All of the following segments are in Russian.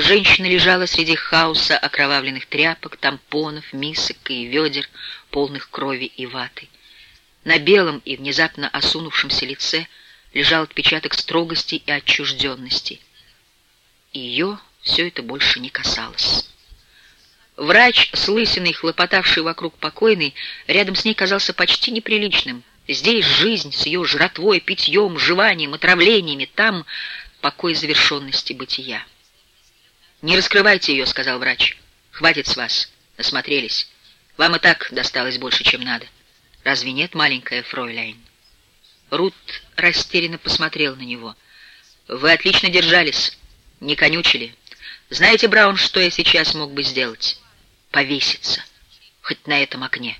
Женщина лежала среди хаоса окровавленных тряпок, тампонов, мисок и ведер, полных крови и ваты. На белом и внезапно осунувшемся лице лежал отпечаток строгости и отчужденности. Ее все это больше не касалось. Врач с лысиной, хлопотавший вокруг покойной, рядом с ней казался почти неприличным. Здесь жизнь с ее жратвой, питьем, жеванием, отравлениями, там покой завершенности бытия. «Не раскрывайте ее», — сказал врач. «Хватит с вас. Насмотрелись. Вам и так досталось больше, чем надо. Разве нет, маленькая фройляйн?» Рут растерянно посмотрел на него. «Вы отлично держались, не конючили. Знаете, Браун, что я сейчас мог бы сделать? Повеситься, хоть на этом окне.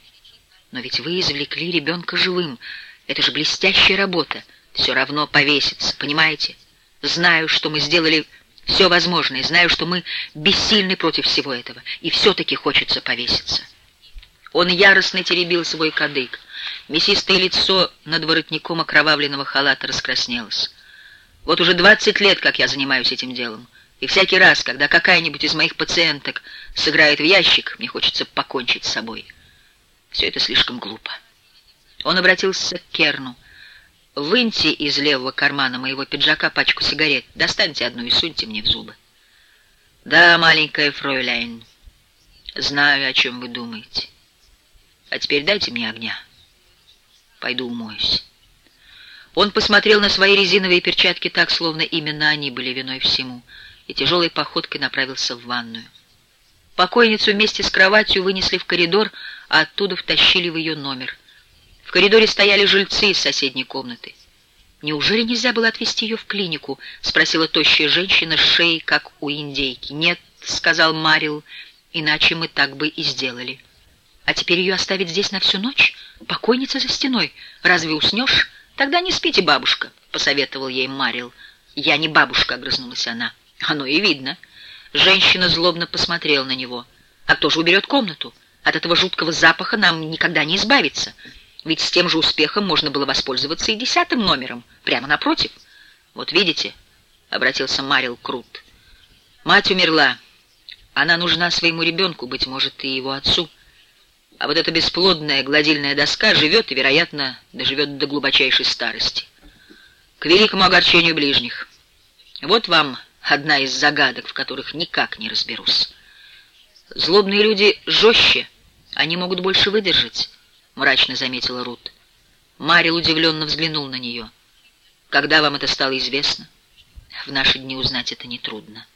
Но ведь вы извлекли ребенка живым. Это же блестящая работа. Все равно повеситься, понимаете? Знаю, что мы сделали все возможное, знаю, что мы бессильны против всего этого, и все-таки хочется повеситься. Он яростно теребил свой кадык. Мясистое лицо над воротником окровавленного халата раскраснелось. Вот уже двадцать лет, как я занимаюсь этим делом, и всякий раз, когда какая-нибудь из моих пациенток сыграет в ящик, мне хочется покончить с собой. Все это слишком глупо. Он обратился к Керну — Выньте из левого кармана моего пиджака пачку сигарет, достаньте одну и суньте мне в зубы. Да, маленькая фройляйн, знаю, о чем вы думаете. А теперь дайте мне огня. Пойду умоюсь. Он посмотрел на свои резиновые перчатки так, словно именно они были виной всему, и тяжелой походкой направился в ванную. Покойницу вместе с кроватью вынесли в коридор, а оттуда втащили в ее номер — в коридоре стояли жильцы из соседней комнаты. «Неужели нельзя было отвезти ее в клинику?» — спросила тощая женщина с шеей, как у индейки. «Нет», — сказал Марил, — «иначе мы так бы и сделали». «А теперь ее оставить здесь на всю ночь? Покойница за стеной. Разве уснешь? Тогда не спите, бабушка», — посоветовал ей Марил. «Я не бабушка», — огрызнулась она. «Оно и видно». Женщина злобно посмотрела на него. «А кто же уберет комнату? От этого жуткого запаха нам никогда не избавиться». Ведь с тем же успехом можно было воспользоваться и десятым номером, прямо напротив. «Вот видите», — обратился Марил Крут, — «мать умерла. Она нужна своему ребенку, быть может, и его отцу. А вот эта бесплодная гладильная доска живет и, вероятно, доживет до глубочайшей старости. К великому огорчению ближних. Вот вам одна из загадок, в которых никак не разберусь. Злобные люди жестче, они могут больше выдержать» мрачно заметила Рут. Марил удивленно взглянул на нее. «Когда вам это стало известно?» «В наши дни узнать это нетрудно».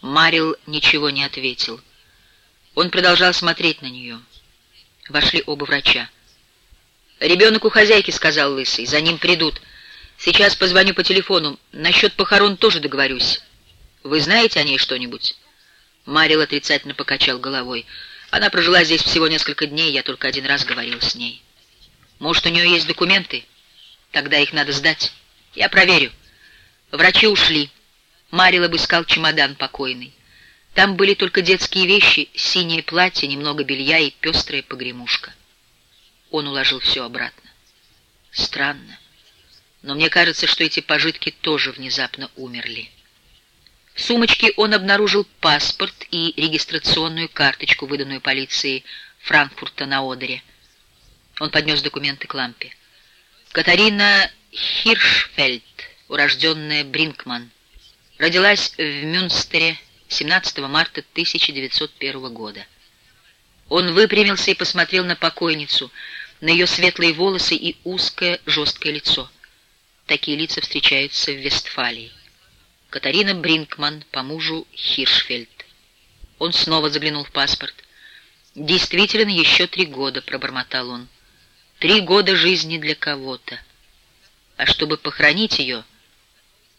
Марил ничего не ответил. Он продолжал смотреть на нее. Вошли оба врача. «Ребенок у хозяйки», — сказал Лысый. «За ним придут. Сейчас позвоню по телефону. Насчет похорон тоже договорюсь. Вы знаете о ней что-нибудь?» Марил отрицательно покачал головой. Она прожила здесь всего несколько дней, я только один раз говорил с ней. Может, у нее есть документы? Тогда их надо сдать. Я проверю. Врачи ушли. Марил обыскал чемодан покойный. Там были только детские вещи, синее платье, немного белья и пестрая погремушка. Он уложил все обратно. Странно. Но мне кажется, что эти пожитки тоже внезапно умерли. В сумочке он обнаружил паспорт и регистрационную карточку, выданную полицией Франкфурта на Одере. Он поднес документы к лампе. Катарина Хиршфельд, урожденная Бринкман, родилась в Мюнстере 17 марта 1901 года. Он выпрямился и посмотрел на покойницу, на ее светлые волосы и узкое жесткое лицо. Такие лица встречаются в Вестфалии. Катарина Бринкман, по мужу Хиршфельд. Он снова заглянул в паспорт. «Действительно, еще три года», — пробормотал он. «Три года жизни для кого-то. А чтобы похоронить ее,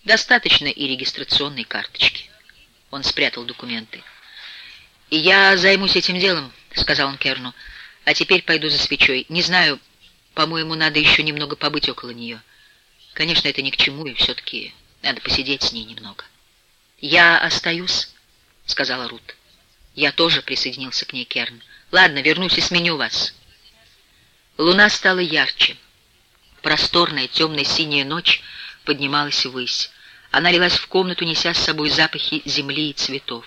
достаточно и регистрационной карточки». Он спрятал документы. «И я займусь этим делом», — сказал он Керну. «А теперь пойду за свечой. Не знаю, по-моему, надо еще немного побыть около нее. Конечно, это ни к чему, и все-таки надо посидеть с ней немного. «Я остаюсь», — сказала Рут. «Я тоже присоединился к ней, Керн. Ладно, вернусь и сменю вас». Луна стала ярче. Просторная темно-синяя ночь поднималась ввысь. Она лилась в комнату, неся с собой запахи земли и цветов.